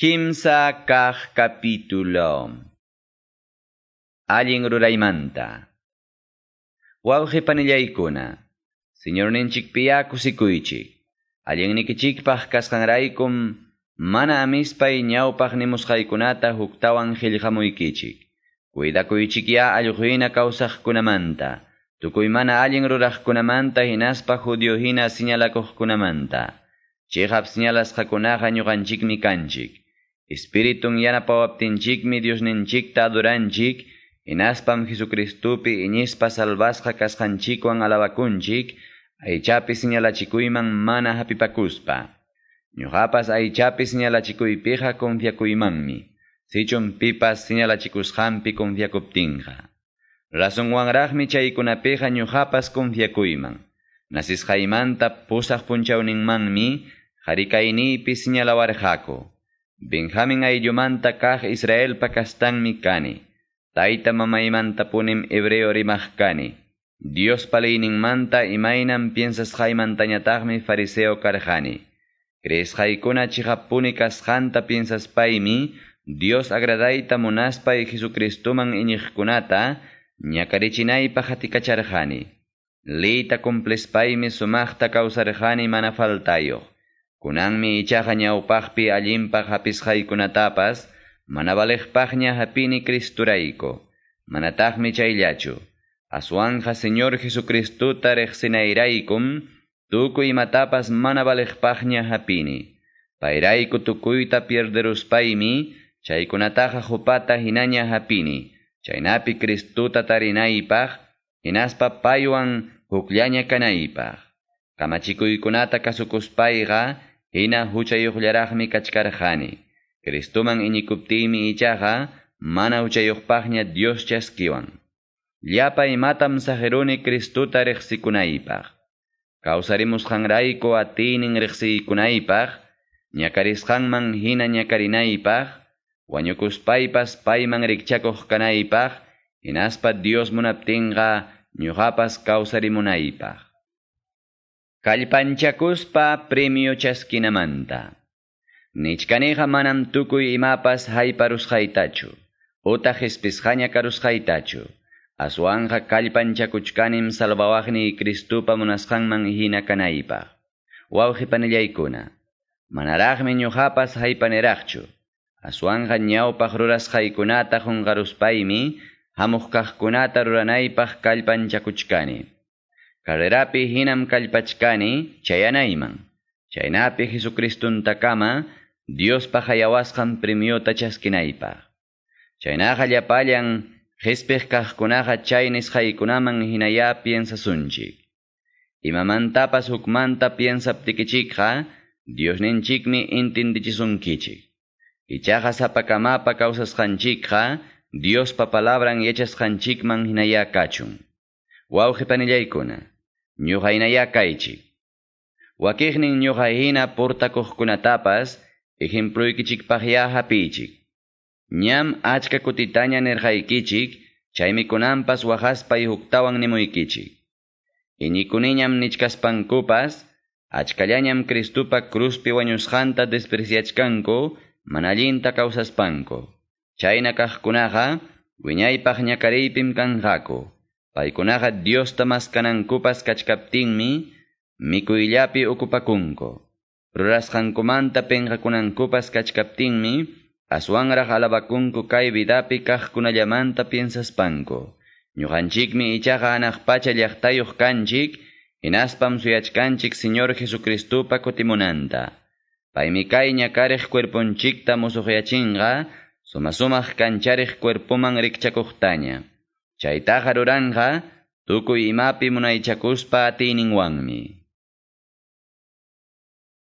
Kimsa kah capítulo. Allin ruraymanta. Wawji panillaykuna. Señor ninchikpiya kusikuychik. Allin nikichikpaj kasqanraykum mana amispay ñawpaj nimusqaykunata huktawan qillqamuykichik. Cuidakuychikya allquyna kawsaqkunamanta. Tukuy mana allin ruraqkunamanta hinaspa judiohina señalakuqkunamanta. Chihap señalasqakunaqa ñuqanchikmi kanchik. Espiritun yanapawaptinchikmi Diosninchikta adoranchik, Inaspam Jesucristupi iñispa salvasqa kasqanchikwan alabakunchik, aychapi señalachikuyman mana hapipakuspa. Ñuqapas aychapi señalachikuypiqa confiakuymanmi. Sichun pipas señalachikusqanpi confiakuptinqa. Razonwanraqmi chaykunapiqa ñuqapas confiakuyman. Nasisqaymanta pusaq punchawninmanmi Harikayniypi señalawarqaku. Benjamin ayllumanta kaq Israelpa kastanmi kani. Tayta mamaymanta punim hebreo rimaq kani. Dios paleyninmanta imaynan piensasqaymantañataqmi fariseo karqani. Creesqaykuna chihapuni kasqanta piensaspaymi Dios agradayta munaspay Jesucristuman iñiqkunata ñakarichinaypa hatikacharqani. Leyta cumplespaymi sumaqta kawsarqani mana faltayoq. Kunanmi ichaqa ñawpaqpi allinpaq hapisqaykunatapas, mana valeqpaqña hapini Cristurayko. Manataqmi chayllachu. Aswanja Señor Jesucristuta reqsinayraykum, tukuy imatapas mana valeqpaqña hapini. Payrayku tukuyta pierderuspaymi, chaykunataqa hupata hinaña hapini. Chaynapi Cristuta tarinaypaq, hinaspa paywan hukllaña kanaypaq. Kamachikuykunata kasukuspayqa, hina huchayuqllaraqmi kachkarqani. Cristuman iñikuptiymi ichaqa, mana huchayuqpaqña Dios chaskiwan. Llapa imatam sajeruni Cristuta reqsikunaypaq. Kawsarimusqanrayku atinin reqsikunaypaq, ñakarisqanman hina ñakarinaypaq, wañukuspaypas payman rikchakuq kanaypaq, hinaspa Dios munaptinqa ñuqapas kawsarimunaypaq. Kallpanchakuspa premio chaskinamanta. Nichkaniqa manam tukuy imapas hayparusqaytachu, utaq espisqaña karusqaytachu. Aswanja kallpanchakuchkanim salvawaqni Cristupa munasqanman hina kanaypaq. Wawqi panillaykuna. Manaraqmi ñuqapas haypaniraqchu. Aswanja ñawpaq rurasqaykunata qunqaruspaymi hamuq kaqkunata ruranaypaq kallpanchakuchkani. Carrerapi hinam kallpachkani chayanayman. Chaynapi Jesucristuntakama Diospa hayawasqan premiota chaskinaypaq. Chaynaqa llapallan qhispig kaqkunaqa chay nisqaykunaman hinaya piensasunchik. Imamantapas hukmanta piensaptikichikqa Diosninchikmi intindichisunkichik. Ichaqa sapakamapa kawsasqanchikqa Diospa palabran yachasqanchikman hinaya kachun. Wawqi panillaykuna, ñuqa hinaya kaychik. Wakiqnin ñuqa hina portakuqkunatapas ejempluykichikpaqya hapichik. Ñam achka kutitaña nirqaykichik, chaymi kunanpas wajaspay huktawan nimuykichik. Iñikuniñam nichkaspankupas, achkallañam Cristupa cruzpi wañusqanta despreciachkanku, manallinta kawsaspanku. Chayna kaqkunaqa, wiñaypaq ñakariypim kanqaku. Paykunaqa Diosta maskanankupas kachkaptinmi, mikuyllapi ukupakunku. Rurasqankumanta penqakunankupas kachkaptinmi, aswanraq alabakunku kay vidapi kaqkunallamanta piensaspanku. Ñuqanchikmi ichaqa anaqpacha llaqtayuq kanchik, hinaspam suyachkanchik Señor Jesucristupa kutimunanta. Paymi kay ñakariq cuerpunchikta musuqyachinqa, suma-sumaq kanchariq cuerpuman rikchakuqtaña. Chaytaqa ruranqa, tukuy imapi munaychakuspa atiyninwanmi.